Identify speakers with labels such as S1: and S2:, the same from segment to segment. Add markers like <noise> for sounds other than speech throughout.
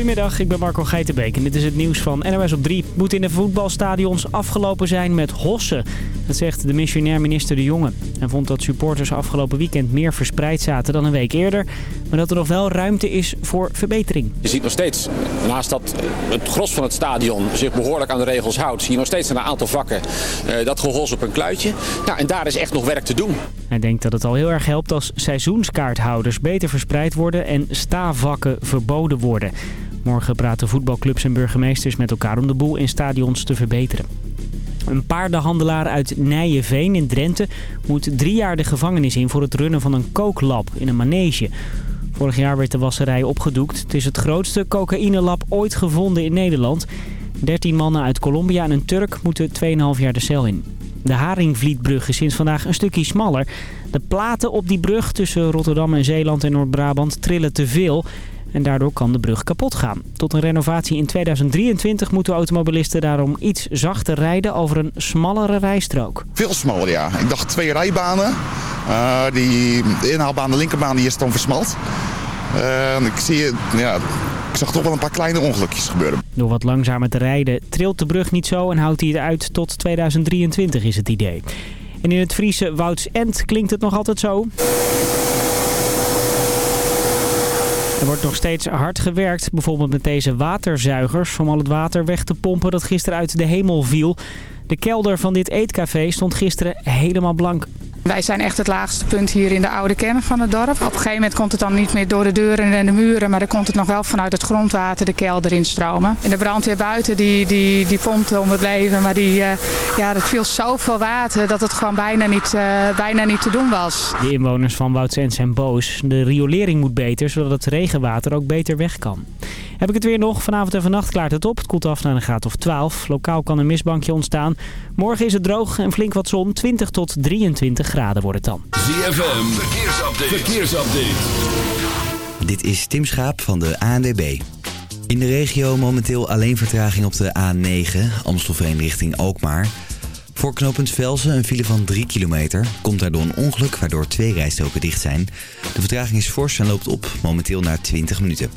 S1: Goedemiddag, ik ben Marco Geitenbeek en dit is het nieuws van NOS op 3. Moet in de voetbalstadions afgelopen zijn met hossen. Dat zegt de missionair minister De Jonge. Hij vond dat supporters afgelopen weekend meer verspreid zaten dan een week eerder. Maar dat er nog wel ruimte is voor verbetering.
S2: Je ziet nog steeds, naast dat het gros van het stadion zich behoorlijk aan de regels houdt... zie je nog steeds een aantal vakken uh, dat gehols op een kluitje. Ja, en daar is echt nog werk te doen.
S1: Hij denkt dat het al heel erg helpt als seizoenskaarthouders beter verspreid worden en stavakken verboden worden. Morgen praten voetbalclubs en burgemeesters met elkaar om de boel in stadions te verbeteren. Een paardenhandelaar uit Nijenveen in Drenthe moet drie jaar de gevangenis in voor het runnen van een kooklab in een manege. Vorig jaar werd de wasserij opgedoekt. Het is het grootste cocaïnelab ooit gevonden in Nederland. 13 mannen uit Colombia en een Turk moeten 2,5 jaar de cel in. De Haringvlietbrug is sinds vandaag een stukje smaller. De platen op die brug tussen Rotterdam en Zeeland en Noord-Brabant trillen te veel... En daardoor kan de brug kapot gaan. Tot een renovatie in 2023 moeten automobilisten daarom iets zachter rijden over een smallere rijstrook.
S3: Veel smaller, ja. Ik dacht twee rijbanen. Uh, die de inhaalbaan, de linkerbaan, die is dan versmalt. Uh, ik, zie, ja, ik zag toch wel een paar kleine ongelukjes gebeuren.
S1: Door wat langzamer te rijden trilt de brug niet zo en houdt hij het uit tot 2023 is het idee. En in het Friese Wouds End klinkt het nog altijd zo. Er wordt nog steeds hard gewerkt, bijvoorbeeld met deze waterzuigers... om al het water weg te pompen dat gisteren uit de hemel viel. De kelder van dit eetcafé stond gisteren helemaal blank.
S4: Wij zijn echt het laagste punt hier in de oude kern van het dorp. Op een gegeven moment komt het dan niet meer door de deuren en de muren, maar dan komt het nog wel vanuit het grondwater de kelder instromen. En de brandweer buiten die, die, die vond om het leven, maar die, uh, ja, dat viel zoveel water dat het gewoon bijna niet, uh, bijna niet te doen was.
S1: De inwoners van Woudsend zijn boos. De riolering moet beter, zodat het regenwater ook beter weg kan. Heb ik het weer nog? Vanavond en vannacht klaart het op. Het koelt af naar een graad of 12. Lokaal kan een mistbankje ontstaan. Morgen is het droog en flink wat zon. 20 tot 23 graden wordt het dan.
S5: ZFM, verkeersupdate. verkeersupdate.
S6: Dit is Tim Schaap van de ANDB. In de regio momenteel alleen vertraging op de A9, Amstelveen richting Alkmaar... Voor knooppunt Velsen een file van 3 kilometer. Komt daardoor een ongeluk waardoor twee rijstroken dicht zijn. De vertraging is fors en loopt op, momenteel naar 20 minuten.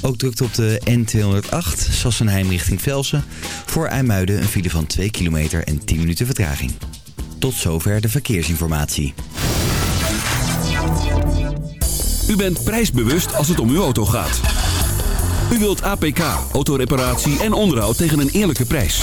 S6: Ook drukt op de N208 Sassenheim richting Velsen. Voor IJmuiden een file van 2 kilometer en 10 minuten vertraging. Tot zover de verkeersinformatie.
S5: U bent prijsbewust als het om uw auto gaat. U wilt APK, autoreparatie en onderhoud tegen een eerlijke prijs.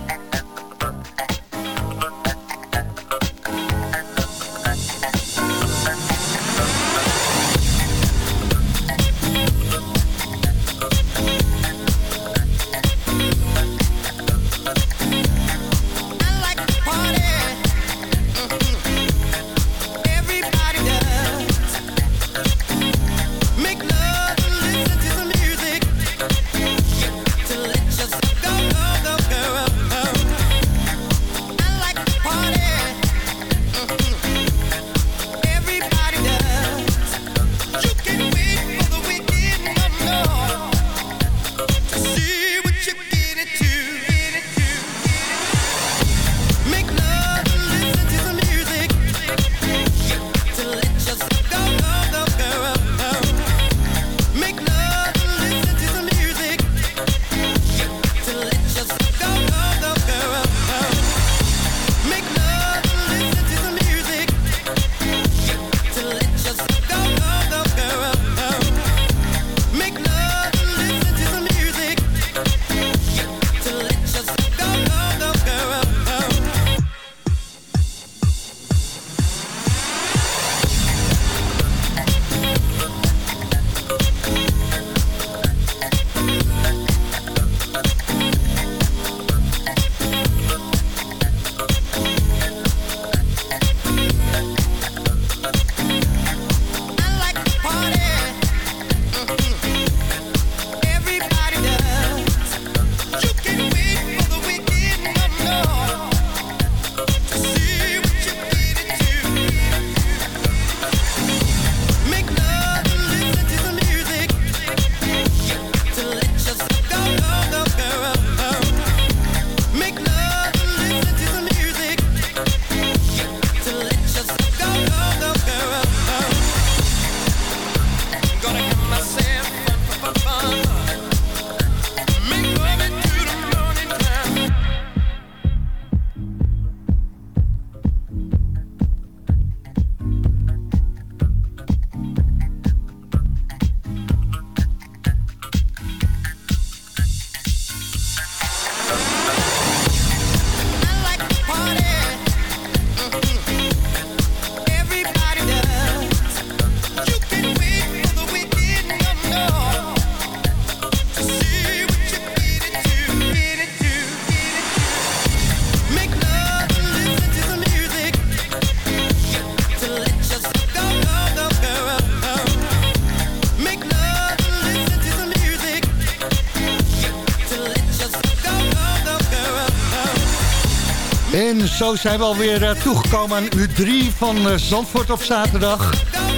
S7: Zo zijn we alweer uh, toegekomen aan uur 3 van uh, Zandvoort op zaterdag.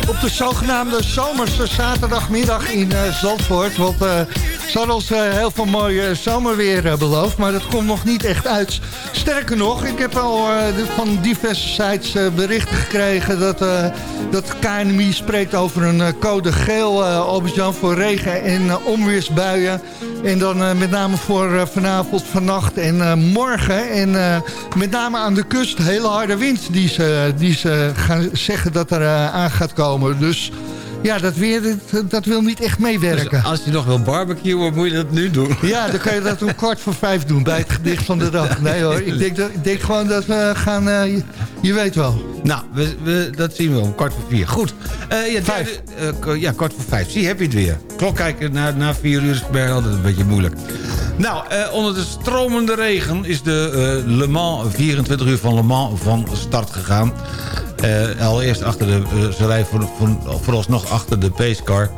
S7: Op de zogenaamde zomerse zaterdagmiddag in uh, Zandvoort. Want ze hadden ons heel veel mooi zomerweer beloofd, maar dat komt nog niet echt uit. Sterker nog, ik heb al van diverse sites berichten gekregen dat, dat KNMI spreekt over een code geel, Albert-Jan, voor regen en onweersbuien. En dan met name voor vanavond, vannacht en morgen. En met name aan de kust hele harde wind die ze, die ze gaan zeggen dat er aan gaat komen. Dus ja, dat weer, dat, dat wil niet echt meewerken.
S8: Dus als je nog wil barbecuen, moet je dat nu doen.
S7: Ja, dan kan je dat om kwart voor vijf doen bij het gedicht van de dag. Nee hoor, ik denk, dat, ik denk gewoon dat we gaan, uh, je, je, weet wel.
S8: Nou, we, we, dat zien we om kwart voor vier. Goed. Uh, ja,
S7: vijf.
S8: Uh, ja, kwart voor vijf. Zie, heb je het weer. Klok kijken na, na vier uur is bij altijd een beetje moeilijk. Nou, onder de stromende regen is de Le Mans, 24 uur van Le Mans van start gegaan. Uh, allereerst achter de, uh, ze rijden voor, voor, vooralsnog achter de pacecar.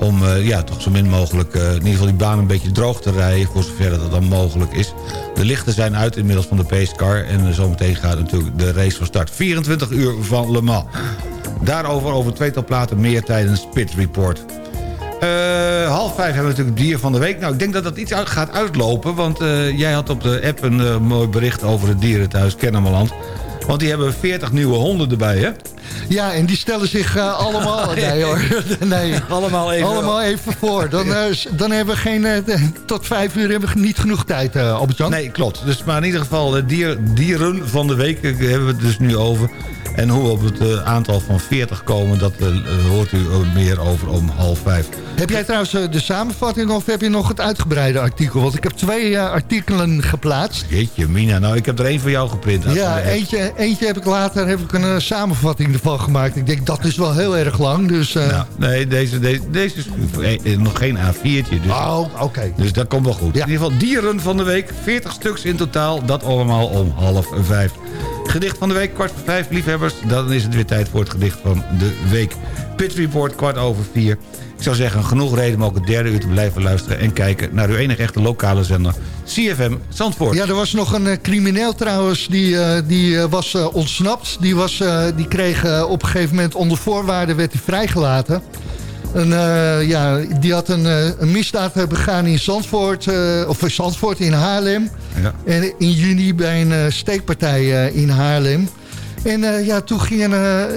S8: Om uh, ja, toch zo min mogelijk in ieder geval die baan een beetje droog te rijden. Voor zover dat dan mogelijk is. De lichten zijn uit inmiddels van de pacecar. En zometeen gaat natuurlijk de race van start. 24 uur van Le Mans. Daarover over tweetal platen meer tijdens Pit Report. Uh, half vijf hebben we natuurlijk dier van de week. Nou, ik denk dat dat iets gaat uitlopen. Want uh, jij had op de app een uh, mooi bericht over het dierenthuis Kennemerland. Want die hebben 40 nieuwe honden erbij, hè?
S7: Ja, en die stellen zich uh, <laughs> allemaal... nee hoor, <laughs> nee.
S8: allemaal, even,
S7: allemaal even voor. Dan, uh, dan hebben we geen... Uh, tot vijf uur hebben we niet genoeg tijd, uh, op het
S8: Nee, klopt. Dus, maar in ieder geval, de dier, dieren van de week hebben we het dus nu over. En hoe we op het aantal van 40 komen, dat hoort u meer over om half vijf.
S7: Heb jij trouwens de samenvatting of heb je nog het uitgebreide artikel? Want ik heb twee artikelen geplaatst.
S8: Jeetje, Mina, nou ik heb er één voor jou geprint.
S7: Ja, eentje, eentje heb ik later heb ik een samenvatting ervan gemaakt. Ik denk, dat is wel heel erg lang. Dus,
S8: nou, nee, deze, deze, deze is nog geen A4'tje. Dus,
S7: oh, oké. Okay.
S8: Dus dat komt wel goed. Ja. In ieder geval dieren van de week, 40 stuks in totaal. Dat allemaal om half vijf. Gedicht van de week, kwart voor vijf, liefhebbers. Dan is het weer tijd voor het gedicht van de week. Pit Report, kwart over vier. Ik zou zeggen, genoeg reden om ook het derde uur te blijven luisteren... en kijken naar uw enige echte lokale zender, CFM Zandvoort.
S7: Ja, er was nog een uh, crimineel trouwens, die, uh, die uh, was ontsnapt. Die, was, die kreeg op een gegeven moment onder voorwaarden werd hij vrijgelaten... Een, uh, ja, die had een, uh, een misdaad begaan in Zandvoort, uh, of in Zandvoort in Haarlem.
S8: Ja.
S7: En in juni bij een steekpartij in Haarlem. En ja, toen gingen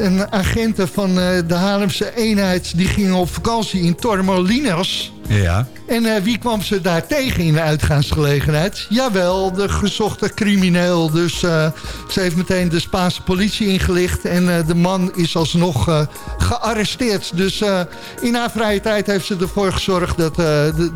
S7: een agenten van de Haarlemse eenheid... die gingen op vakantie in Tormolinos...
S8: Ja.
S7: En uh, wie kwam ze daar tegen in de uitgaansgelegenheid? Jawel, de gezochte crimineel. Dus uh, ze heeft meteen de Spaanse politie ingelicht. En uh, de man is alsnog gearresteerd. Dus in haar vrije tijd heeft ze ervoor gezorgd... dat,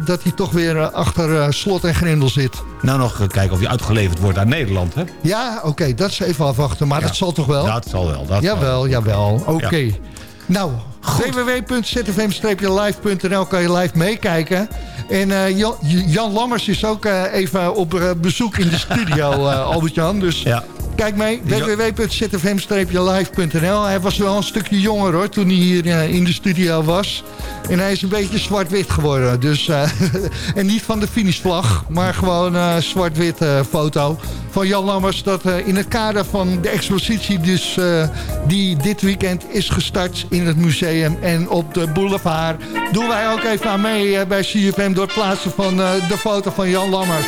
S7: dat hij toch weer achter slot en grendel zit.
S8: Nou nog kijken of hij uitgeleverd wordt aan Nederland, hè?
S7: Ja, oké, okay, dat is even afwachten. Maar ja. dat zal toch wel?
S8: Dat zal wel. Dat
S7: jawel,
S8: zal.
S7: jawel. Oké. Okay. Ja. Nou, www.zfm-live.nl kan je live meekijken. En uh, Jan, Jan, Lammers is ook uh, even op uh, bezoek in de studio, <laughs> Albert-Jan. Dus
S8: ja.
S7: Kijk mee, www.zfm-live.nl. Hij was wel een stukje jonger hoor, toen hij hier in de studio was. En hij is een beetje zwart-wit geworden. Dus, <laughs> en niet van de finishvlag, maar gewoon zwart-wit foto van Jan Lammers. Dat in het kader van de expositie dus, die dit weekend is gestart in het museum en op de boulevard... doen wij ook even aan mee bij CFM door het plaatsen van de foto van Jan Lammers.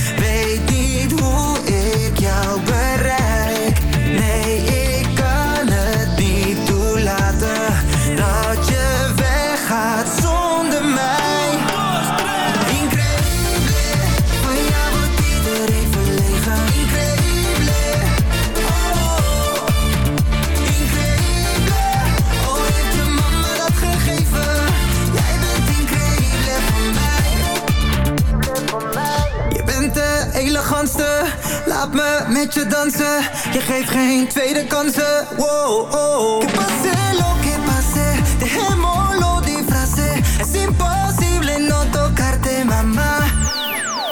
S9: met je dansen. Geeft geen tweede kansen. Wow, oh. Que pase lo que pase, dejémoslo disfrace. Es imposible no tocarte, mama.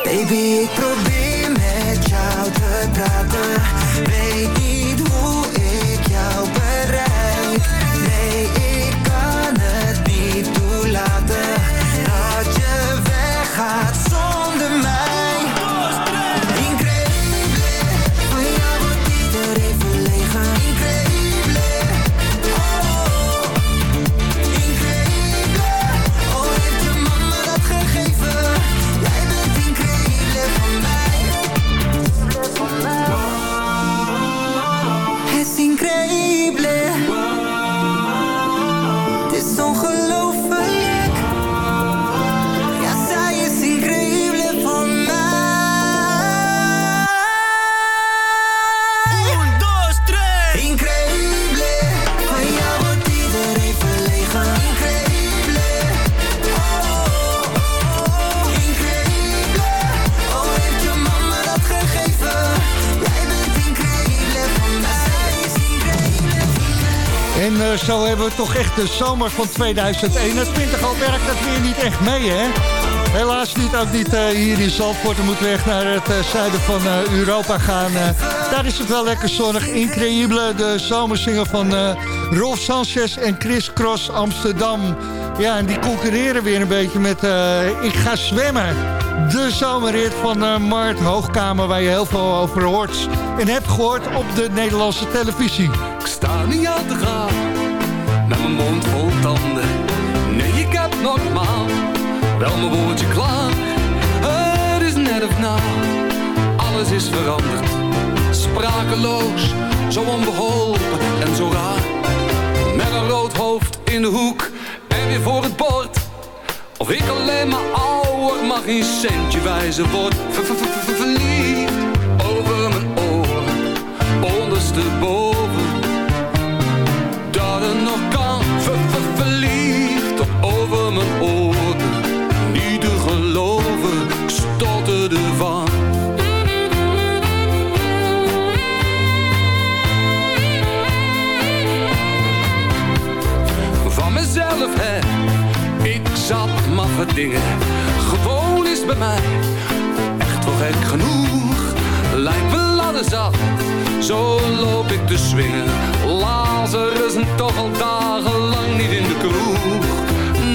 S9: Baby,
S7: En eh, zo hebben we toch echt de zomer van 2021 al werkt dat weer niet echt mee, hè? Helaas niet, ook niet eh, hier in Zandvoort. Dan moeten naar het eh, zuiden van Europa gaan. Daar is het wel lekker zonnig. Increïble, de zomersinger van Rolf Sanchez en Chris Cross Amsterdam. Ja, en die concurreren weer een beetje met Ik ga zwemmen. De zomerrit van eh, Mart Hoogkamer, waar je heel veel over hoort. En hebt gehoord op de Nederlandse televisie.
S10: Ik sta niet aan te gaan, met mijn mond vol tanden. Nee, ik heb normaal, wel mijn woordje klaar. Het is net of na, alles is veranderd. Sprakeloos, zo onbeholpen en zo raar. Met een rood hoofd in de hoek en weer voor het bord. Of ik alleen maar ouder mag geen centje wijzen word. Ver- ver- ver- ver- Verliefd over mijn oren, ondersteboven dat het nog kan. Ver, ver, verliefd over mijn oren. Niet te geloven, ik stotterde van. Van mezelf, hè. Ik zat dingen. Gewoon is bij mij echt wel gek genoeg. Lijkt wel ladder zat, zo loop ik te swingen. Lazarus toch al dagenlang niet in de kroeg.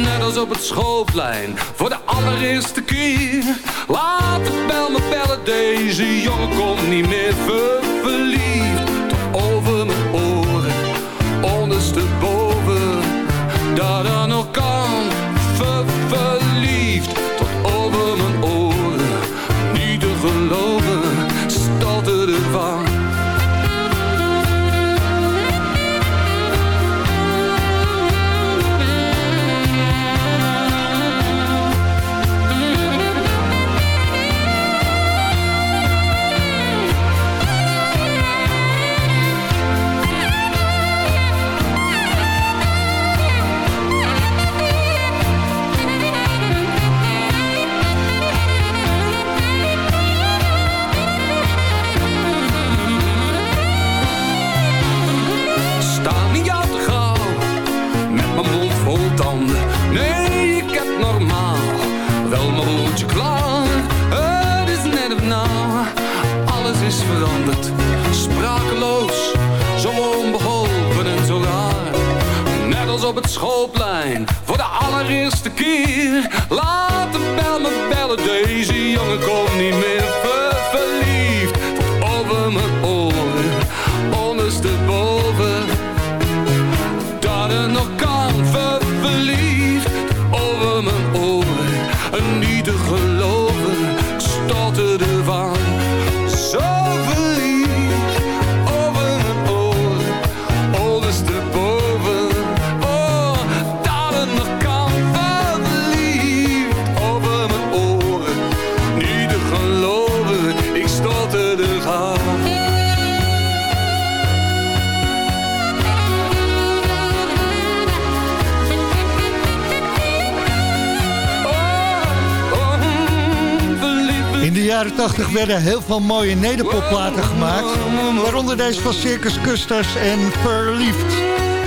S10: Net als op het schoolplein, voor de allereerste keer. Laat de bel me bellen, deze jongen komt niet meer ver verliefd. Over mijn oren, ondersteboven. Dat er nog kan,
S7: jaren 80 werden heel veel mooie nederpopplaten gemaakt. Waaronder deze van Circus Custers en Verliefd.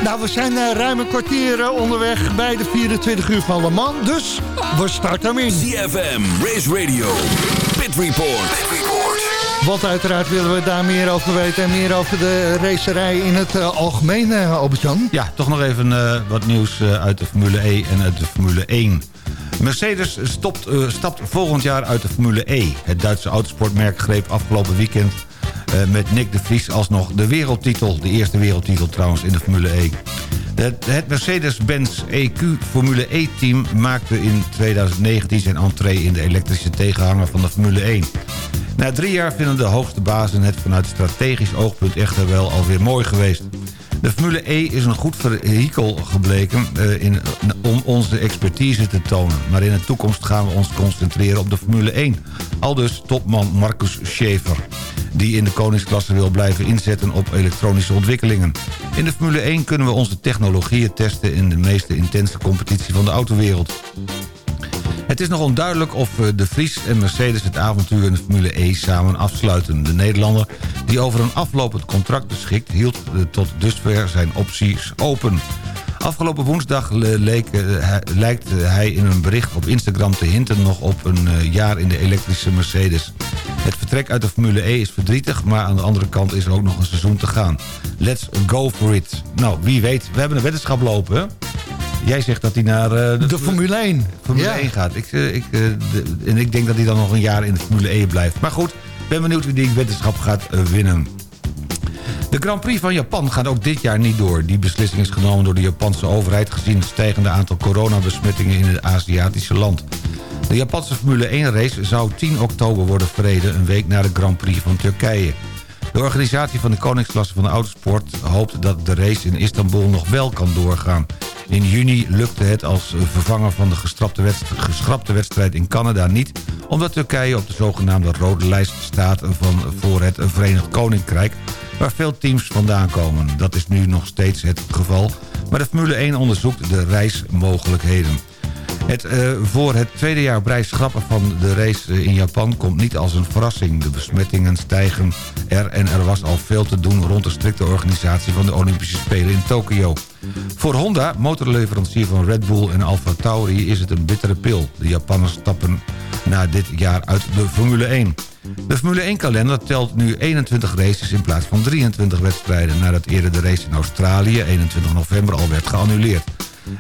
S7: Nou, we zijn eh, ruim een kwartier eh, onderweg bij de 24 uur van Le Mans. Dus we starten hem in.
S5: CFM, Race Radio, Pit Report.
S7: Want uiteraard willen we daar meer over weten en meer over de racerij in het eh, algemeen, eh, Albert-Jan.
S8: Ja, toch nog even eh, wat nieuws uit de Formule E en uit de Formule 1. Mercedes stopt, eh, stapt volgend jaar uit de Formule E. Het Duitse autosportmerk greep afgelopen weekend eh, met Nick de Vries alsnog de wereldtitel. De eerste wereldtitel trouwens in de Formule E. Het, Mercedes-Benz EQ Formule E-team maakte in 2019 zijn entree in de elektrische tegenhanger van de Formule 1. Na drie jaar vinden de hoogste bazen het vanuit strategisch oogpunt echter wel alweer mooi geweest. De Formule E is een goed vehikel gebleken eh, in, om onze expertise te tonen. Maar in de toekomst gaan we ons concentreren op de Formule 1. Al dus topman Marcus Schaefer. Die in de koningsklasse wil blijven inzetten op elektronische ontwikkelingen. In de Formule 1 kunnen we onze technologieën testen in de meest intense competitie van de autowereld. Het is nog onduidelijk of eh, de Vries en Mercedes het avontuur in de Formule E samen afsluiten. De Nederlander, die over een aflopend contract beschikt... hield eh, tot dusver zijn opties open. Afgelopen woensdag le- leek, eh, lijkt hij in een bericht op Instagram te hinten... nog op een jaar in de elektrische Mercedes. Het vertrek uit de Formule E is verdrietig... maar aan de andere kant is er ook nog een seizoen te gaan. Let's go for it. Nou, wie weet. We hebben een weddenschap lopen? Jij zegt dat hij naar eh,
S7: De Formule 1.
S8: Formule
S7: Ja.
S8: 1 gaat. Ik, eh, ik, eh, de- en ik denk dat hij dan nog een jaar in de Formule 1 blijft. Maar goed, ik ben benieuwd wie die wetenschap gaat winnen. De Grand Prix van Japan gaat ook dit jaar niet door. Die beslissing is genomen door de Japanse overheid... gezien het stijgende aantal coronabesmettingen in het Aziatische land. De Japanse Formule 1-race zou 10 oktober worden verreden... een week na de Grand Prix van Turkije. De organisatie van de koningsklasse van de autosport hoopt dat de race in Istanbul nog wel kan doorgaan. In juni lukte het als vervanger van de geschrapte wedstrijd, in Canada niet... omdat Turkije op de zogenaamde rode lijst staat van voor het Verenigd Koninkrijk... waar veel teams vandaan komen. Dat is nu nog steeds het geval, maar de Formule 1 onderzoekt de reismogelijkheden. Het eh, voor het tweede jaar op schrappen van de race eh, in Japan komt niet als een verrassing. De besmettingen stijgen er en er was al veel te doen rond de strikte organisatie van de Olympische Spelen in Tokio. Voor Honda, motorleverancier van Red Bull en Alfa Tauri, is het een bittere pil. De Japanners stappen na dit jaar uit de Formule 1. De Formule 1-kalender telt nu 21 races in plaats van 23 wedstrijden... nadat eerder de race in Australië, 21 november, al werd geannuleerd.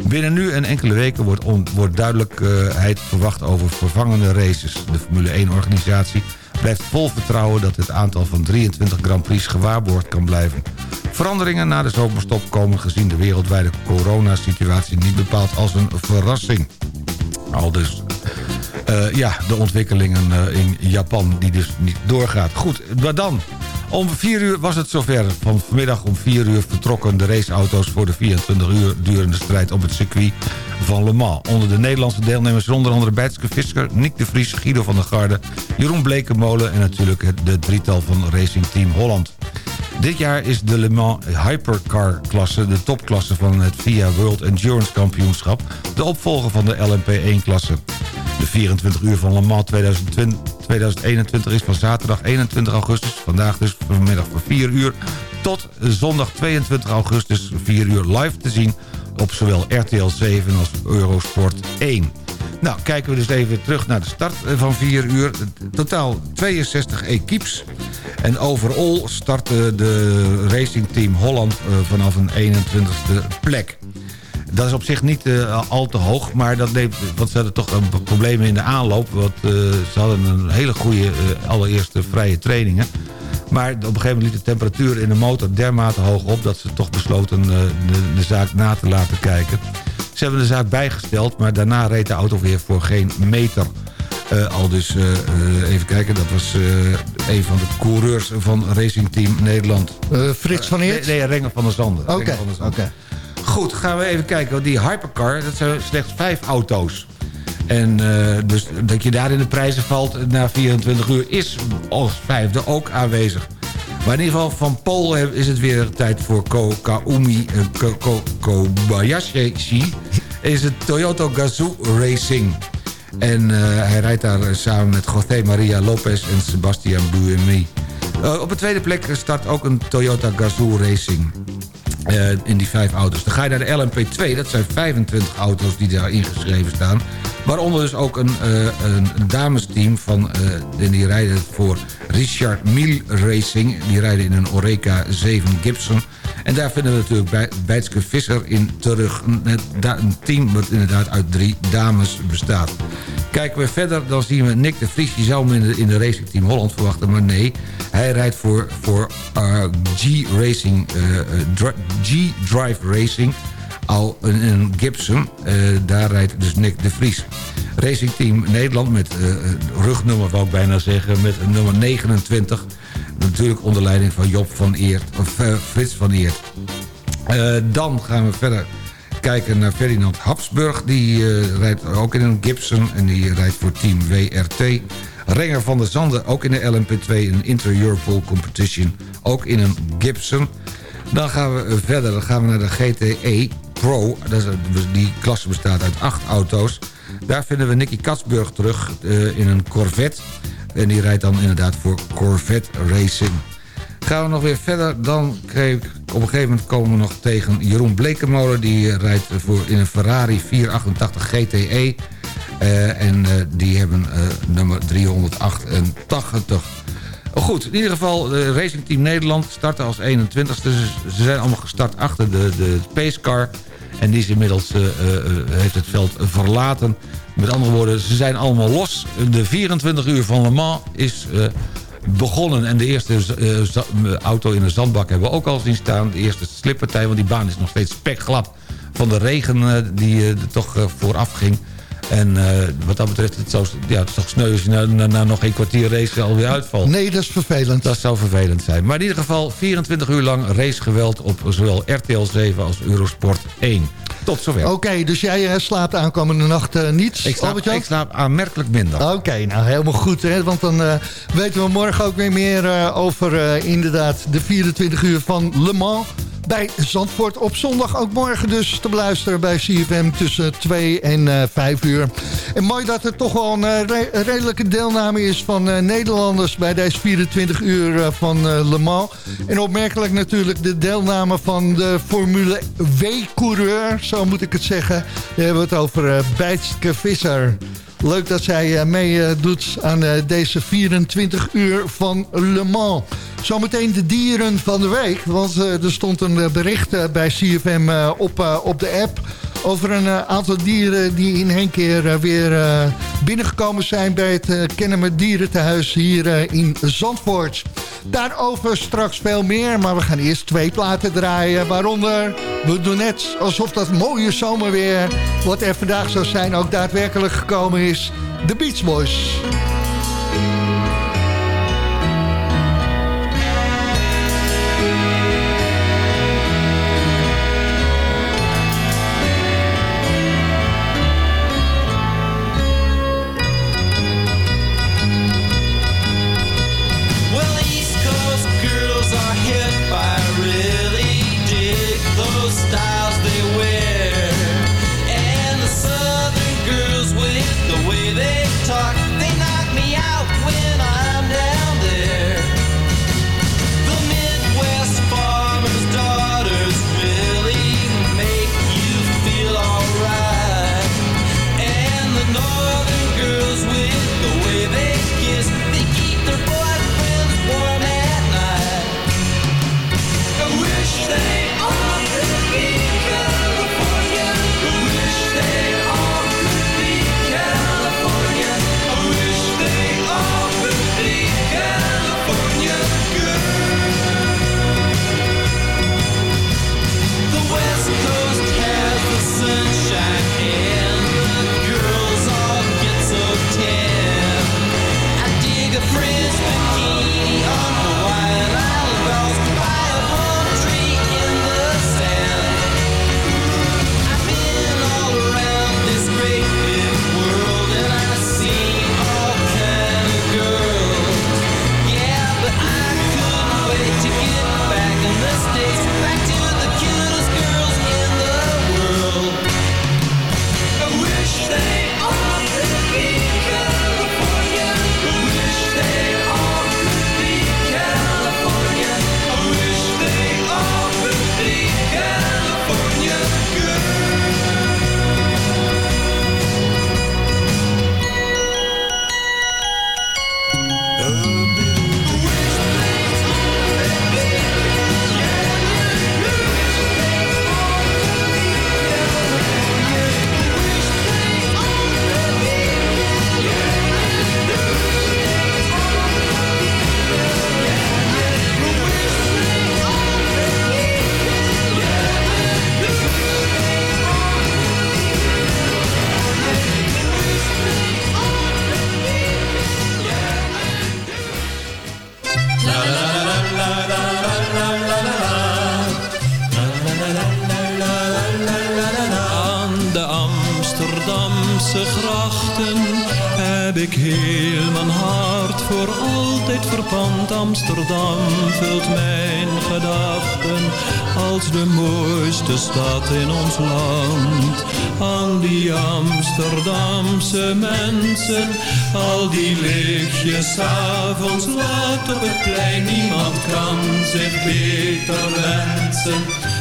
S8: Binnen nu en enkele weken wordt, wordt duidelijkheid verwacht over vervangende races. De Formule 1-organisatie blijft vol vertrouwen dat het aantal van 23 Grand Prix gewaarborgd kan blijven. Veranderingen na de zomerstop komen gezien de wereldwijde coronasituatie niet bepaald als een verrassing. Al dus eh, ja, de ontwikkelingen eh, in Japan die dus niet doorgaat. Goed, maar dan. Om 4 uur was het zover. Van vanmiddag om 4 uur vertrokken de raceauto's... voor de 24 uur durende strijd op het circuit van Le Mans. Onder de Nederlandse deelnemers zijn onder andere Bijtske Fisker... Nick de Vries, Guido van der Garde, Jeroen Blekenmolen... en natuurlijk het de drietal van Racing Team Holland. Dit jaar is de Le Mans Hypercar-klasse de topklasse van het FIA World Endurance Kampioenschap... de opvolger van de LMP1-klasse. De 24 uur van Le Mans 2020 2021 is van zaterdag 21 augustus... vandaag dus vanmiddag van 4 uur... tot zondag 22 augustus 4 uur live te zien... op zowel RTL 7 als Eurosport 1. Nou, kijken we dus even terug naar de start van 4 uur. Totaal 62 equipes. En overal startte de Racing Team Holland eh, vanaf een 21ste plek. Dat is op zich niet eh, al te hoog, maar dat neemt, want ze hadden toch problemen in de aanloop. Want eh, ze hadden een hele goede allereerste vrije trainingen. Maar op een gegeven moment liet de temperatuur in de motor dermate hoog op... dat ze toch besloten de, de zaak na te laten kijken. Ze hebben de zaak bijgesteld, maar daarna reed de auto weer voor geen meter. Eh, al dus, eh, eh, even kijken, dat was een van de coureurs van Racing Team Nederland.
S7: Frits van Eert?
S8: Nee, nee, Renger van der Zanden.
S7: Oké, oké.
S8: Goed, gaan we even kijken. Die Hypercar, dat zijn slechts vijf auto's. En dus dat je daar in de prijzen valt na 24 uur... is als vijfde ook aanwezig. Maar in ieder geval van Pool is het weer tijd voor Ko Kaumi Ko, Ko, Kobayashi. Is het Toyota Gazoo Racing. En eh, hij rijdt daar eh, samen met José Maria Lopez en Sebastian Buemi. Eh, op de tweede plek start ook een Toyota Gazoo Racing. Eh, in die vijf auto's. Dan ga je naar de LMP2, dat zijn 25 auto's die daar ingeschreven staan. Waaronder dus ook een, eh, een, damesteam van, eh, die rijden voor Richard Mille Racing. Die rijden in een Oreca 7 Gibson. En daar vinden we natuurlijk bij Bijtske Visser in terug. Een, team wat inderdaad uit drie dames bestaat. Kijken we verder, dan zien we Nick de Vries. Die zou hem in de, in de Racing Team Holland verwachten, maar nee. Hij rijdt voor, voor G Racing, G-Drive Racing al in een Gibson. Eh, daar rijdt dus Nick de Vries. Racing Team Nederland met eh, rugnummer, wou ik bijna zeggen, met nummer 29. Natuurlijk onder leiding van Job van Eert, of eh, Frits van Eert. Dan gaan we verder kijken naar Ferdinand Habsburg. Die rijdt ook in een Gibson en die rijdt voor team WRT. Renger van der Zanden, ook in de LMP2, een Inter-Europol Competition. Ook in een Gibson. Dan gaan we verder, dan gaan we naar de GTE Pro. Die klasse bestaat uit acht auto's. Daar vinden we Nicky Katsburg terug eh, in een Corvette. En die rijdt dan inderdaad voor Corvette Racing. Gaan we nog weer verder, dan kreeg op een gegeven moment komen we nog tegen Jeroen Blekemolen. Die rijdt voor in een Ferrari 488 GTE. Eh, en eh, die hebben nummer 388. Goed, in ieder geval, de Racing Team Nederland startte als 21ste. Ze, zijn allemaal gestart achter de, de Pacecar. En die is inmiddels, eh, eh, heeft het veld verlaten. Met andere woorden, ze zijn allemaal los. De 24 uur van Le Mans is eh, begonnen. En de eerste eh, auto in de zandbak hebben we ook al zien staan. De eerste slippartij, want die baan is nog steeds spekglad. Van de regen eh, die eh, er toch eh, vooraf ging. En eh, wat dat betreft, het, zou, ja, het is toch sneu als je na, na, na nog een kwartier race alweer uitvalt.
S7: Nee, dat is vervelend.
S8: Dat zou vervelend zijn. Maar in ieder geval 24 uur lang racegeweld op zowel RTL 7 als Eurosport 1. Tot zover.
S7: Oké, dus jij eh, slaapt aankomende nacht eh, niet,
S8: ik, slaap, ik slaap aanmerkelijk minder.
S7: Oké, nou helemaal goed. Hè? Want dan eh, weten we morgen ook weer meer over inderdaad de 24 uur van Le Mans. Bij Zandvoort op zondag ook morgen dus te beluisteren bij CFM tussen 2 en eh 5 uur. En mooi dat er toch wel een re- redelijke deelname is van Nederlanders bij deze 24 uur van Le Mans. En opmerkelijk natuurlijk de deelname van de Formule W-coureur, zo moet ik het zeggen. We hebben het over eh Bijtske Visser. Leuk dat zij eh, meedoet aan eh, deze 24 uur van Le Mans. Zometeen de dieren van de week. Want er stond een bericht bij CFM op, op de app... over een aantal dieren die in één keer weer binnengekomen zijn... bij het uh, Kennemer Dierentehuis hier eh, in Zandvoort. Daarover straks veel meer, maar we gaan eerst twee platen draaien. Waaronder, we doen net alsof dat mooie zomerweer... wat er vandaag zou zijn, ook daadwerkelijk gekomen is. De Beach Boys.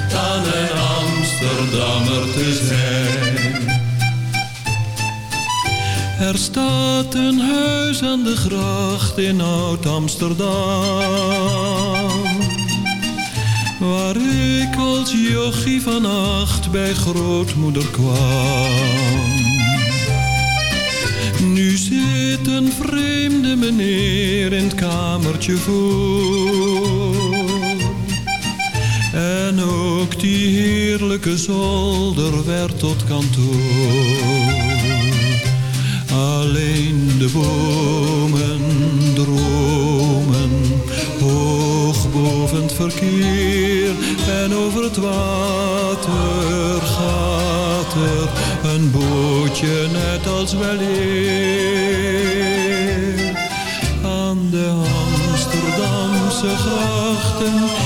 S10: Dan een Amsterdammer te zijn. Er staat een huis aan de gracht in Oud-Amsterdam. Waar ik als jochie van acht bij grootmoeder kwam. Nu zit een vreemde meneer in het kamertje voor. En ook die heerlijke zolder werd tot kantoor. Alleen de bomen dromen hoog boven het verkeer. En over het water gaat er een bootje net als weleer. Aan de Amsterdamse grachten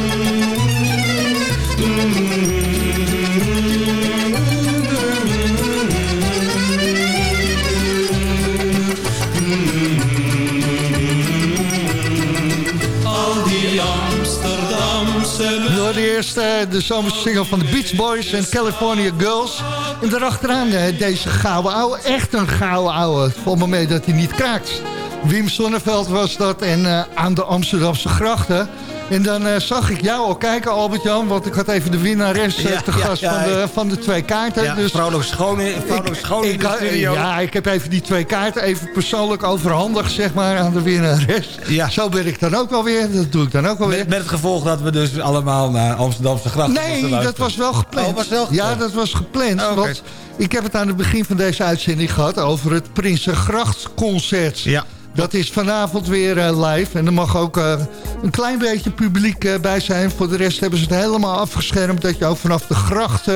S7: De eerste de zomerse single van de Beach Boys en California Girls. En daarachteraan eh, deze gouden ouwe. Echt een gouden ouwe. Vol me mee dat hij niet kraakt. Wim Sonneveld was dat en eh, aan de Amsterdamse grachten. En dan eh, zag ik jou al kijken, Albert-Jan. Want ik had even de winnares
S8: Ja,
S7: te gast van, de, van de twee kaarten.
S8: Ja,
S7: dus
S8: vrouwelijk schoon, vrouwelijk in de studio.
S7: Ja, ik heb even die twee kaarten even persoonlijk overhandigd, zeg maar, aan de winnares.
S8: Ja.
S7: Zo ben ik dan ook wel weer. Dat doe ik dan ook wel weer.
S8: Met, met het gevolg dat we dus allemaal naar Amsterdamse grachten
S7: Nee, dat was wel gepland.
S8: Oh, was wel gepland?
S7: Ja, dat was gepland.
S8: Oh.
S7: Want ik heb het aan het begin van deze uitzending gehad... over het Prinsengrachtconcert.
S8: Ja.
S7: Dat is vanavond weer eh, live. En er mag ook eh, een klein beetje publiek eh, bij zijn. Voor de rest hebben ze het helemaal afgeschermd... dat je ook vanaf de gracht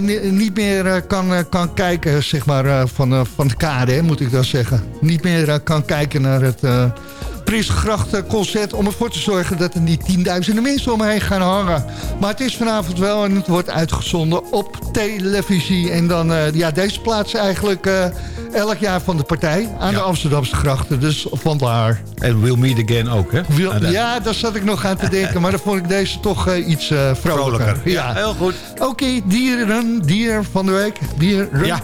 S7: ni- niet meer kan, kan kijken... zeg maar, van, van de kade, moet ik dan zeggen. Niet meer kan kijken naar het... Prinsgrachtconcert om ervoor te zorgen dat er niet tienduizenden mensen omheen gaan hangen. Maar het is vanavond wel en het wordt uitgezonden op televisie. En dan, eh, ja, deze plaats eigenlijk eh, elk jaar van de partij aan
S8: Ja.
S7: de Amsterdamse grachten. Dus vandaar.
S8: En We'll Meet Again ook, hè?
S7: Ja, daar zat ik nog aan te denken. Maar dan vond ik deze toch eh, iets vrolijker.
S8: Vrolijker. Ja, heel goed.
S7: Oké, dieren, dier van de week. Dieren.
S8: Ja.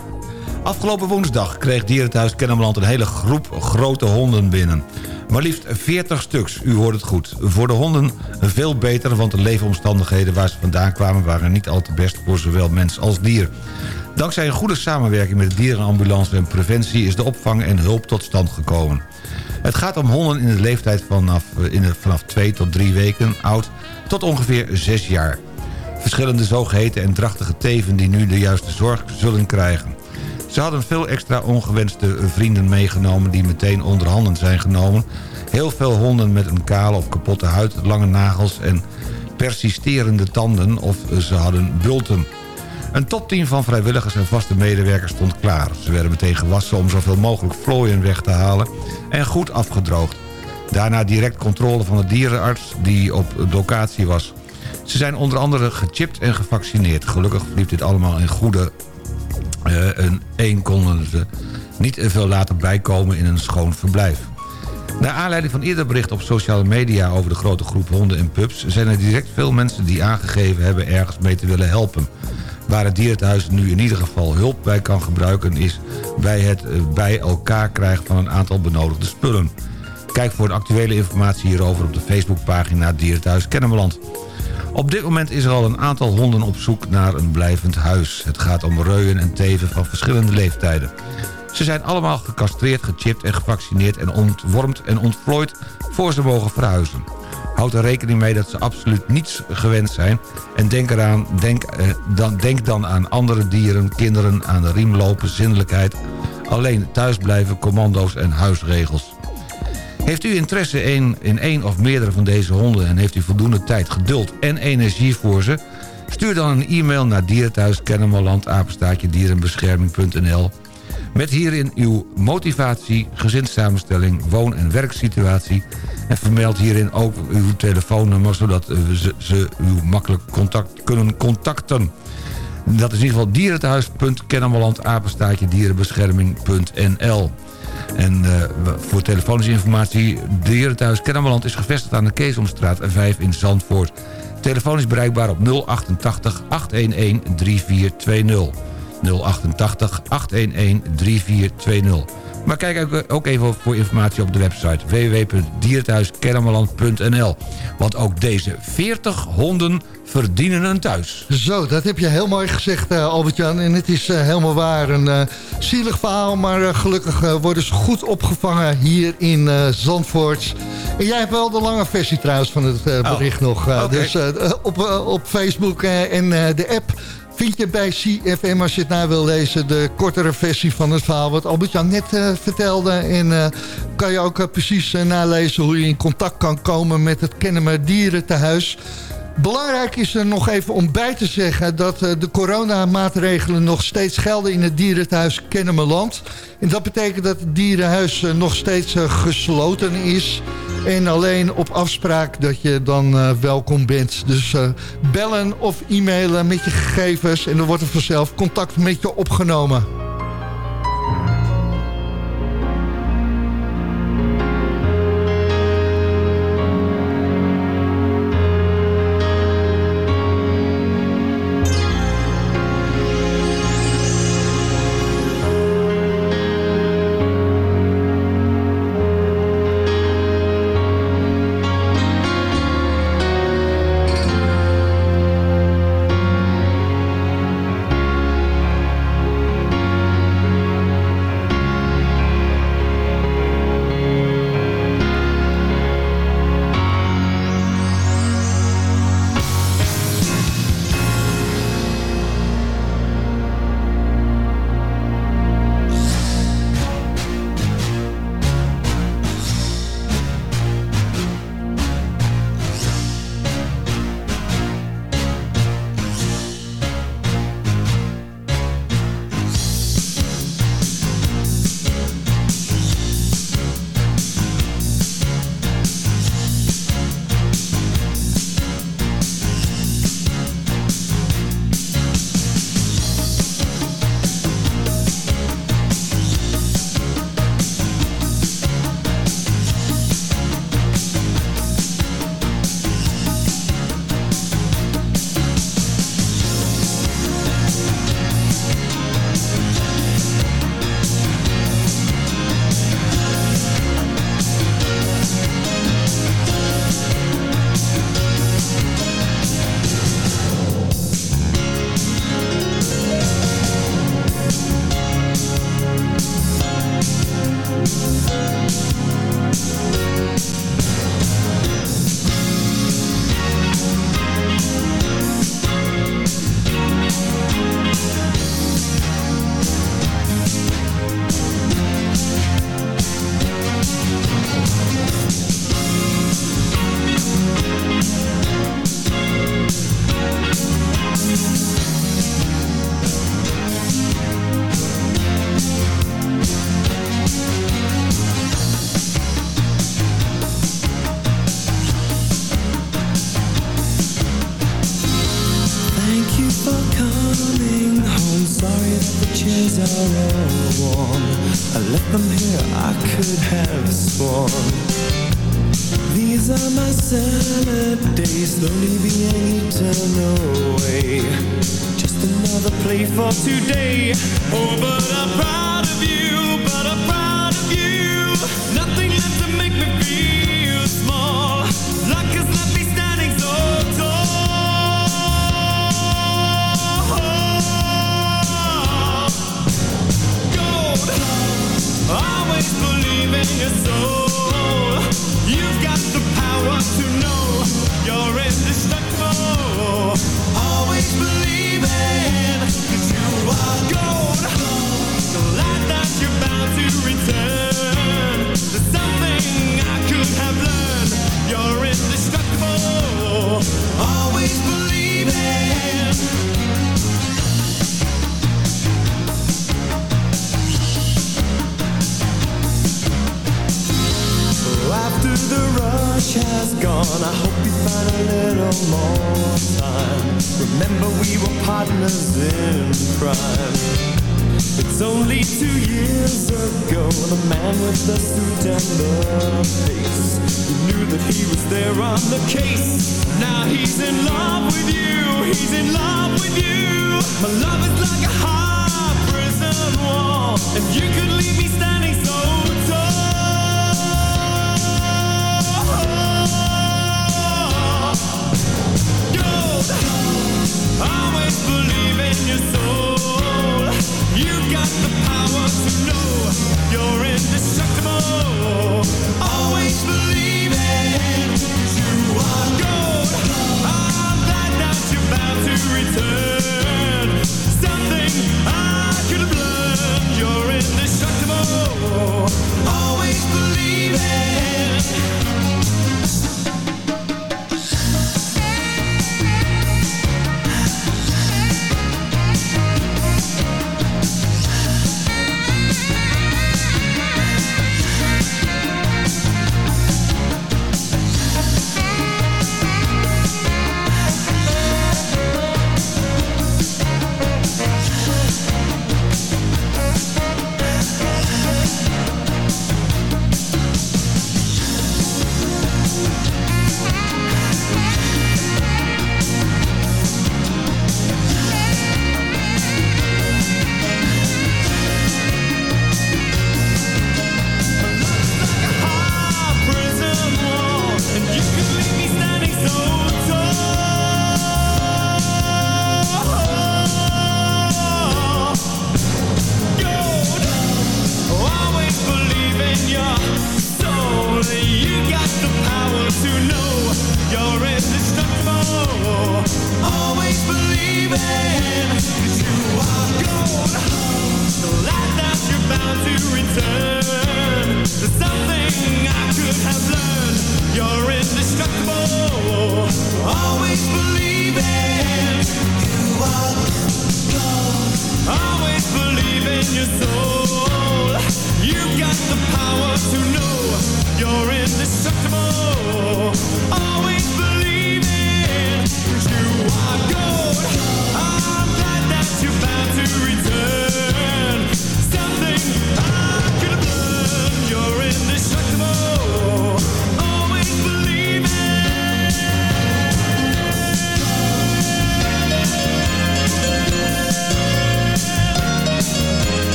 S8: Afgelopen woensdag kreeg Dierenthuis Kennemerland een hele groep grote honden binnen. Maar liefst 40 stuks, u hoort het goed. Voor de honden veel beter, want de leefomstandigheden waar ze vandaan kwamen... waren niet al te best voor zowel mens als dier. Dankzij een goede samenwerking met de dierenambulance en preventie... is de opvang en hulp tot stand gekomen. Het gaat om honden in de leeftijd vanaf, eh, in de, vanaf 2 tot 3 weken oud... tot ongeveer 6 jaar. Verschillende zogeheten en drachtige teven die nu de juiste zorg zullen krijgen. Ze hadden veel extra ongewenste vrienden meegenomen die meteen onder handen zijn genomen. Heel veel honden met een kale of kapotte huid, lange nagels en persisterende tanden of ze hadden bulten. Een topteam van vrijwilligers en vaste medewerkers stond klaar. Ze werden meteen gewassen om zoveel mogelijk vlooien weg te halen en goed afgedroogd. Daarna direct controle van de dierenarts die op locatie was. Ze zijn onder andere gechipt en gevaccineerd. Gelukkig liep dit allemaal in goede eh, en één konden ze niet veel later bijkomen in een schoon verblijf. Naar aanleiding van eerder bericht op sociale media over de grote groep honden en pups... zijn er direct veel mensen die aangegeven hebben ergens mee te willen helpen. Waar het dierenthuis nu in ieder geval hulp bij kan gebruiken... is bij het eh, bij elkaar krijgen van een aantal benodigde spullen. Kijk voor de actuele informatie hierover op de Facebookpagina Dierenthuis Kennemerland. Op dit moment is er al een aantal honden op zoek naar een blijvend huis. Het gaat om reuien en teven van verschillende leeftijden. Ze zijn allemaal gecastreerd, gechipt en gevaccineerd en ontwormd en ontvlooid voor ze mogen verhuizen. Houd er rekening mee dat ze absoluut niets gewend zijn. En denk, eraan, denk, eh, dan, denk dan aan andere dieren, kinderen, aan de riem lopen, zindelijkheid. Alleen thuisblijven, commando's en huisregels. Heeft u interesse in, in één of meerdere van deze honden... en heeft u voldoende tijd, geduld en energie voor ze... stuur dan een e-mail naar dierenthuis Kennemerland, apenstaatje dierenbescherming.nl met hierin uw motivatie, gezinssamenstelling, woon- en werksituatie... en vermeld hierin ook uw telefoonnummer... zodat ze, ze u makkelijk contact kunnen contacten. Dat is in ieder geval dierenthuis.kennemerland, apenstaatje dierenbescherming.nl. En eh, voor telefonische informatie... Dierenthuis Kennemerland is gevestigd aan de Keesomstraat 5 in Zandvoort. Telefoon is bereikbaar op 088 811 3420. 088 811 3420. Maar kijk ook- ook even voor informatie op de website www.dierenthuiskennemerland.nl. Want ook deze 40 honden verdienen een thuis.
S7: Zo, dat heb je heel mooi gezegd, eh, Albert-Jan. En het is eh, helemaal waar. Een eh, zielig verhaal, maar gelukkig worden ze goed opgevangen hier in Zandvoort. En jij hebt wel de lange versie trouwens van het eh, bericht nog. Dus op, op Facebook en de app vind je bij CFM, als je het na wil lezen... de kortere versie van het verhaal wat Albert-Jan net vertelde. En kan je ook precies nalezen hoe je in contact kan komen... met het Kennemer Dierentehuis... Belangrijk is er nog even om bij te zeggen dat eh, de coronamaatregelen nog steeds gelden in het dierenthuis Kennemerland. En dat betekent dat het dierenhuis eh, nog steeds eh, gesloten is. En alleen op afspraak dat je dan welkom bent. Dus bellen of e-mailen met je gegevens en dan wordt er vanzelf contact met je opgenomen.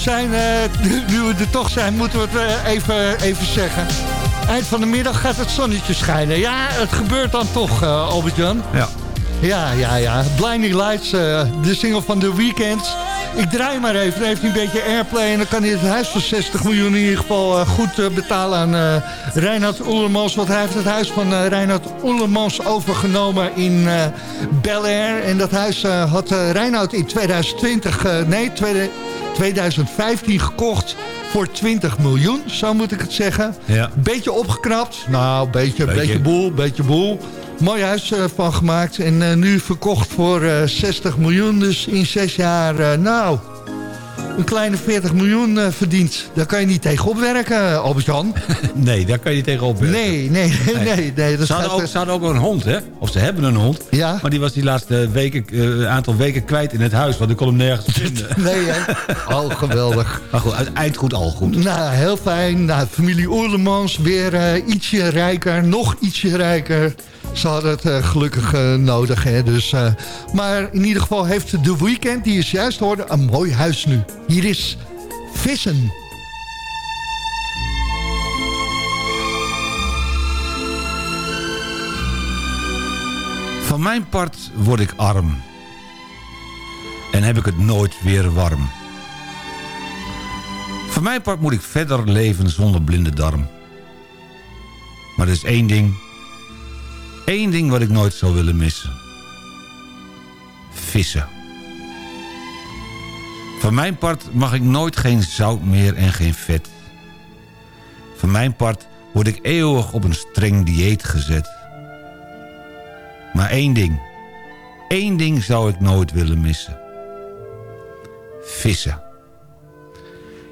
S7: Zijn, eh, nu, we er toch zijn, moeten we het eh, even, even zeggen. Eind van de middag gaat het zonnetje schijnen. Ja, het gebeurt dan toch, eh, Albert-Jan.
S8: Ja.
S7: Ja, ja, ja. Blinding Lights, de single van The Weeknd. Ik draai maar even, dan heeft hij een beetje airplay... en dan kan hij het huis van 60 miljoen in ieder geval goed betalen aan uh, Reinhard Oelemans. Want hij heeft het huis van uh, Reinhard Oelemans overgenomen in uh, Bel Air. En dat huis had Reinhard in 2020, nee, tweede, 2015 gekocht voor 20 miljoen, zo moet ik het zeggen.
S8: Ja.
S7: Beetje opgeknapt. Nou, beetje,
S8: Beetje.
S7: beetje boel, beetje boel. Mooi huis eh, van gemaakt en eh, nu verkocht voor eh, 60 miljoen. Dus in zes jaar, eh, nou, een kleine 40 miljoen eh, verdiend. Daar kan je niet tegen opwerken, Albert-Jan. <laughs>
S8: Nee, daar kan je niet tegen opwerken.
S7: Nee, nee, <laughs> nee. nee, nee dat
S8: ze, hadden ook, ze hadden ook een hond, hè? Of ze hebben een hond.
S7: Ja.
S8: Maar die was die laatste weken, eh, aantal weken kwijt in het huis. Want ik kon hem nergens vinden. <laughs>
S7: Nee, hè? Oh, geweldig.
S8: Maar goed, eind goed, al goed.
S7: Nou, heel fijn. Nou, familie Oerlemans weer eh, ietsje rijker, nog ietsje rijker. Ze hadden het eh, gelukkig eh, nodig. Hè? Dus, eh, maar in ieder geval heeft de weekend, die is juist hoorde, een mooi huis nu. Hier is vissen.
S8: Van mijn part word ik arm. En heb ik het nooit weer warm. Van mijn part moet ik verder leven zonder blinde darm. Maar er is één ding. Één ding wat ik nooit zou willen missen. Vissen. Van mijn part mag ik nooit geen zout meer en geen vet. Van mijn part word ik eeuwig op een streng dieet gezet. Maar één ding. Één ding zou ik nooit willen missen. Vissen.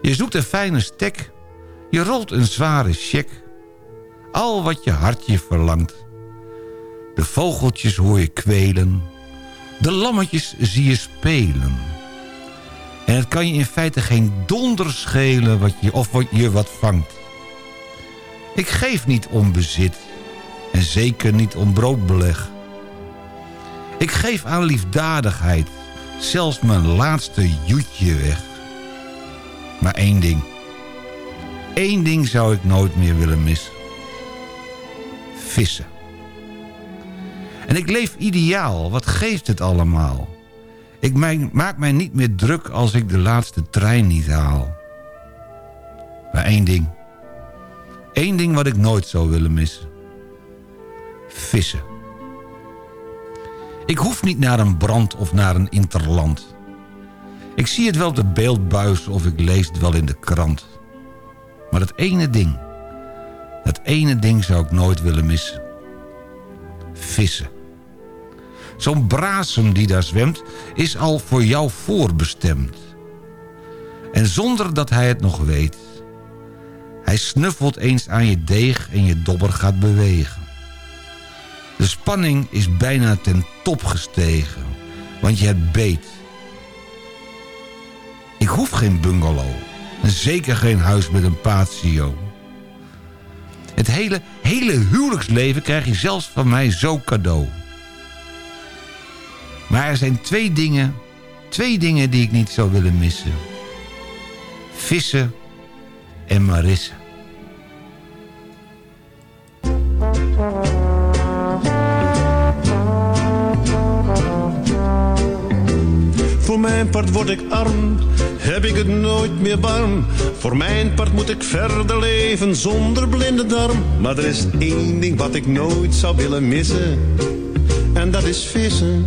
S8: Je zoekt een fijne stek. Je rolt een zware check. Al wat je hartje verlangt. De vogeltjes hoor je kwelen. De lammetjes zie je spelen. En het kan je in feite geen donder schelen wat je, of wat je wat vangt. Ik geef niet om bezit. En zeker niet om broodbeleg. Ik geef aan liefdadigheid. Zelfs mijn laatste joetje weg. Maar één ding. Eén ding zou ik nooit meer willen missen. Vissen. En ik leef ideaal. Wat geeft het allemaal? Ik maak mij niet meer druk als ik de laatste trein niet haal. Maar één ding. Eén ding wat ik nooit zou willen missen. Vissen. Ik hoef niet naar een brand of naar een interland. Ik zie het wel op de beeldbuis of ik lees het wel in de krant. Maar dat ene ding, dat ene ding zou ik nooit willen missen. Vissen. Zo'n brasem die daar zwemt is al voor jou voorbestemd. En zonder dat hij het nog weet. Hij snuffelt eens aan je deeg en je dobber gaat bewegen. De spanning is bijna ten top gestegen, want je hebt beet. Ik hoef geen bungalow, en zeker geen huis met een patio. Het hele, hele huwelijksleven krijg je zelfs van mij zo cadeau. Maar er zijn twee dingen, twee dingen die ik niet zou willen missen. Vissen en marissen.
S11: Voor mijn part word ik arm, heb ik het nooit meer warm. Voor mijn part moet ik verder leven zonder blinde darm. Maar er is één ding wat ik nooit zou willen missen. En dat is vissen.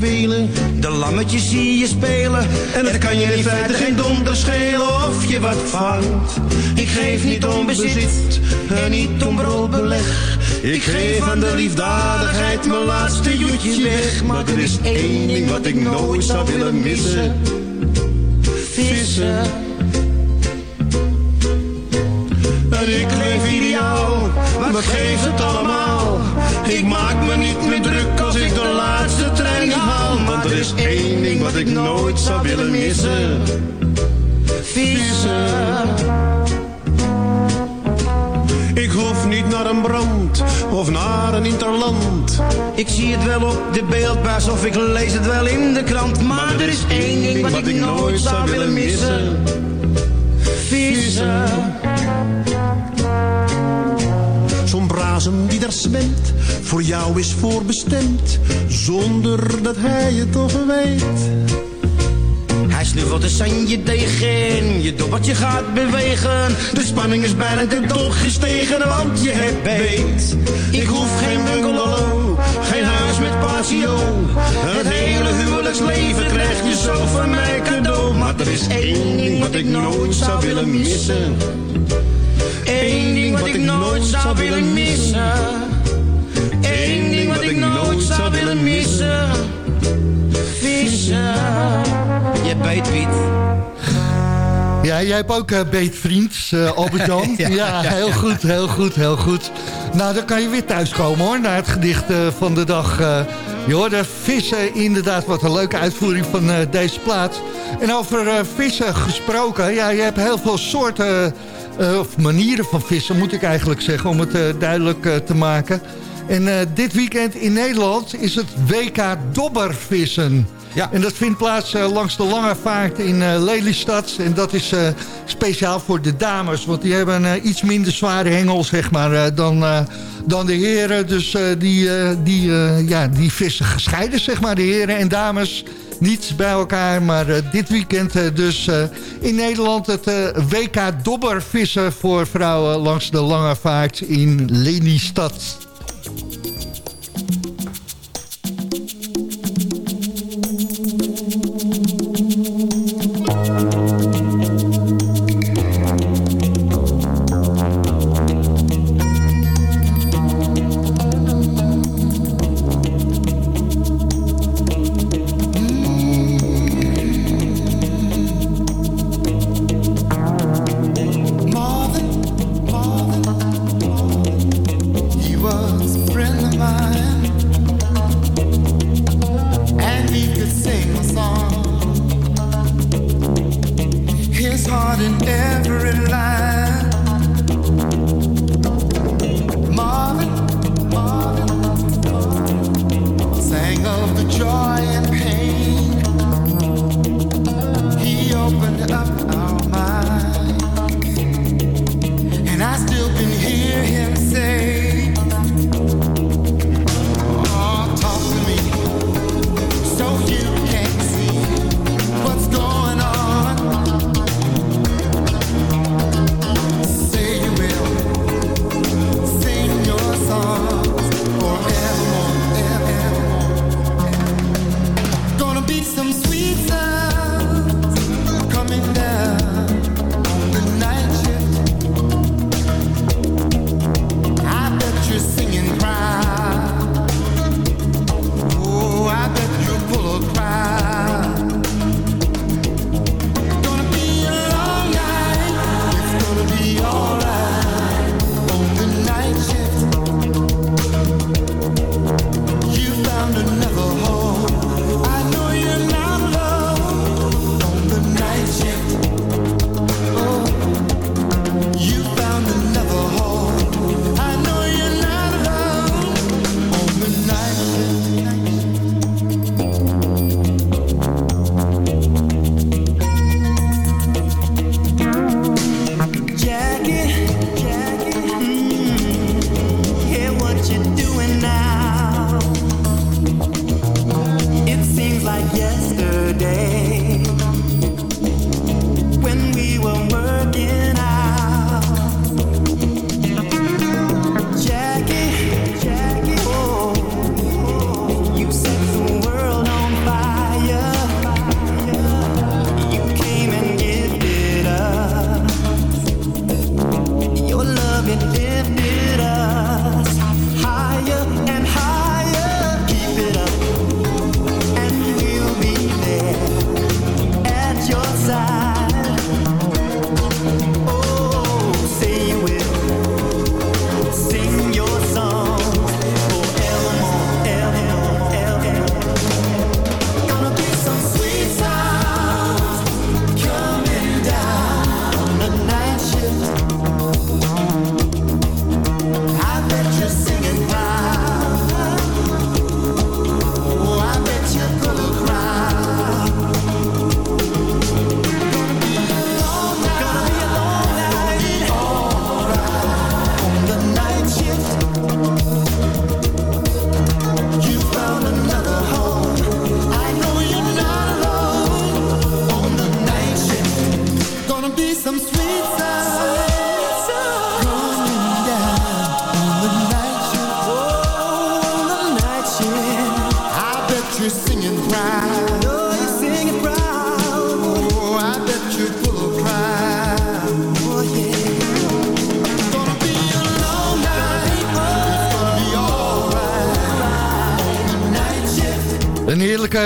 S12: De lammetjes zie je spelen.
S11: En het kan je in feite geen donder schelen of je wat vangt.
S12: Ik geef niet om bezit en niet om rolbeleg.
S11: Ik geef aan de liefdadigheid mijn laatste joetje weg. Maar er is één ding wat ik nooit zou willen missen.
S12: Vissen.
S11: maar ik leef ideaal. Wat geeft het allemaal? Ik maak me niet meer druk als ik de laatste trein haal. Want er is één ding wat ik nooit zou willen missen. Vissen. Ik hoef niet naar een brand of naar een interland.
S12: Ik zie het wel op de beeldbuis of ik lees het wel in de krant. Maar er is één ding wat ik nooit zou willen missen. Vissen.
S11: Zo'n brazen die daar zwemt, voor jou is voorbestemd. Zonder dat hij het toch weet.
S12: Hij snuffelt eens aan je degen, je dobbertje gaat bewegen. De spanning is bijna ten toch gestegen, want je hebt beet. Ik hoef geen bungalow, geen huis met patio. Het hele huwelijksleven krijg je zo van mij cadeau. Maar er is één ding wat ik nooit zou willen missen. Eén ding wat ik nooit zou willen missen. Ik zou willen missen. Vissen. Je Piet.
S7: Ja, jij hebt ook uh, beetvriend, uh, Albert-Jan. <laughs> ja, ja, heel goed, heel goed, heel goed. Nou, dan kan je weer thuiskomen hoor, naar het gedicht uh, van de dag. je hoorde vissen, inderdaad, wat een leuke uitvoering van deze plaat. En over vissen gesproken, ja, je hebt heel veel soorten, of manieren van vissen, moet ik eigenlijk zeggen, om het duidelijk te maken. En dit weekend in Nederland is het WK Dobbervissen. Ja. En dat vindt plaats uh, langs de Lange Vaart in uh, Lelystad. En dat is uh, speciaal voor de dames. Want die hebben een iets minder zware hengel zeg maar, dan, dan de heren. Dus die, die, ja, die vissen gescheiden, zeg maar, de heren en dames. Niet bij elkaar, maar dit weekend dus in Nederland het WK Dobbervissen voor vrouwen langs de Lange Vaart in Lelystad.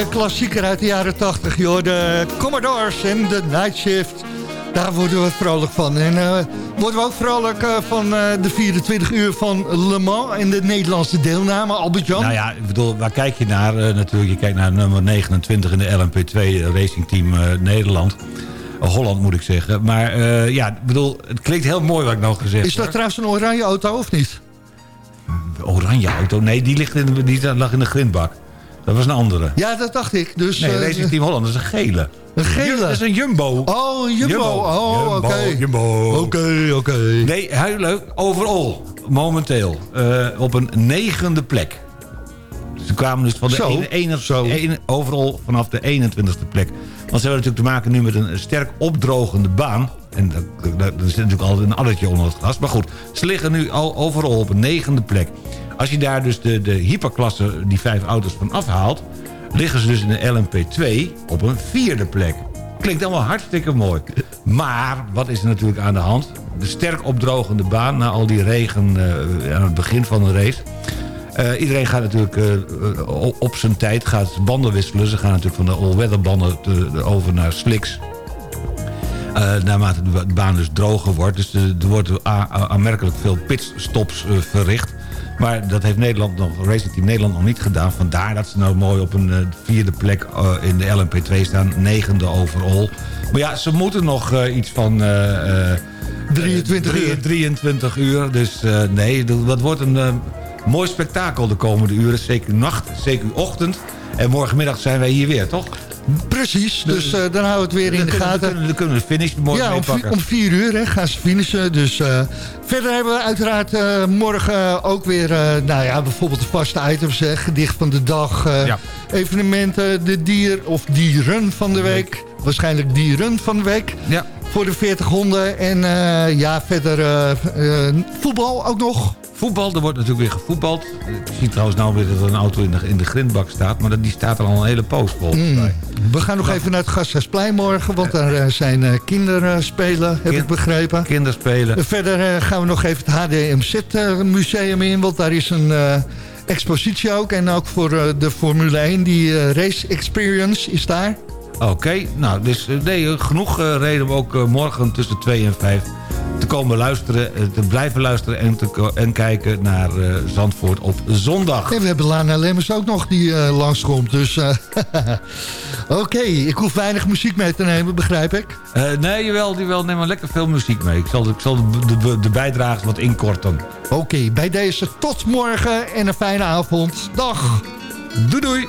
S7: Klassieker uit de jaren 80, joh. De Commodores en de Night Shift. Daar worden we vrolijk van. En eh, worden we ook vrolijk eh, van eh, de 24 uur van Le Mans... en de Nederlandse deelname, Albert-Jan?
S8: Nou ja, ik bedoel, waar kijk je naar? Natuurlijk, je kijkt naar nummer 29 in de LMP2 Racing Team Nederland. Holland moet ik zeggen. Maar ja, ik bedoel, het klinkt heel mooi wat ik nou gezegd
S7: Is dat
S8: heb.
S7: trouwens een oranje auto of niet?
S8: Oranje auto? Nee, die, ligt in die lag in de grindbak. Dat was een andere.
S7: Ja, dat dacht ik. Dus,
S8: Nee,
S7: eh,
S8: Racing Team Holland, dat is een gele.
S7: Een gele?
S8: Dat is een Jumbo.
S7: Oh, een Jumbo. Oh, oké.
S8: Jumbo.
S7: Oké, oké.
S8: Nee, heel leuk. Overal, momenteel, eh, op een negende plek. Ze kwamen dus van de
S7: Zo,
S8: ene, ene- overal vanaf de 21ste plek. Want ze hebben natuurlijk te maken nu met een sterk opdrogende baan. En er zit natuurlijk altijd een addertje onder het gras. Maar goed, ze liggen nu al overal op een negende plek. Als je daar dus de, de hyperklasse, die vijf auto's van afhaalt... liggen ze dus in de LMP2 op een vierde plek. Klinkt allemaal hartstikke mooi. Maar, wat is er natuurlijk aan de hand? De sterk opdrogende baan na al die regen eh, aan het begin van de race... Eh, iedereen gaat natuurlijk eh, op zijn tijd gaat banden wisselen. Ze gaan natuurlijk van de all-weather banden over naar slicks. Eh, naarmate de ba- de baan dus droger wordt. Dus er wordt aanmerkelijk veel pitstops eh, verricht. Maar dat heeft Nederland nog, Racing Team Nederland nog niet gedaan. Vandaar dat ze nou mooi op een eh, vierde plek in de LMP2 staan. Negende overall. Maar ja, ze moeten nog iets van... eh, eh,
S7: 23
S8: drie-
S7: uur.
S8: 23 uur. Dus nee, dat wordt een mooi spektakel de komende uren. Zeker nacht, zeker ochtend. En morgenmiddag zijn wij hier weer, toch?
S7: Precies, dus eh, dan houden we het weer in de gaten.
S8: Dan kunnen, dan kunnen we de finish morgen
S7: Ja, om, vi-
S8: meepakken.
S7: om vier uur hè, gaan ze finishen. Dus, eh, verder hebben we uiteraard eh, morgen ook weer... eh, nou ja, bijvoorbeeld de vaste items. Hè, gedicht van de dag. eh,
S8: Ja.
S7: Evenementen, de dier of dieren van de week. Waarschijnlijk dieren van de week.
S8: Ja.
S7: Voor de 40 honden. En eh, ja, verder eh, eh, voetbal ook nog.
S8: Voetbal, er wordt natuurlijk weer gevoetbald. Ik zie trouwens nou weer dat er een auto in de, in de grindbak staat. Maar dat, die staat er al een hele poos volgens
S7: Mm. We gaan nog even naar het Gasthuisplein morgen. Want daar eh, zijn kinderspelen, heb ik begrepen.
S8: Kinderspelen.
S7: Verder gaan we nog even het HDMZ-museum in, want daar is een expositie ook. En ook voor de Formule 1, die race experience is daar.
S8: Oké, nou, dus eh, nee, genoeg eh, reden om ook eh, morgen tussen 2 en 5 te komen luisteren, eh, te blijven luisteren en, te, en kijken naar eh, Zandvoort op zondag.
S7: En we hebben Lana Lemmers ook nog die eh, langskomt. Dus eh, <laughs> oké, ik hoef weinig muziek mee te nemen, begrijp ik.
S8: Eh, nee, jawel, jawel, neem maar lekker veel muziek mee. Ik zal, ik zal de, de, de bijdrage wat inkorten.
S7: Oké, bij deze tot morgen en een fijne avond. Dag.
S8: Doei doei.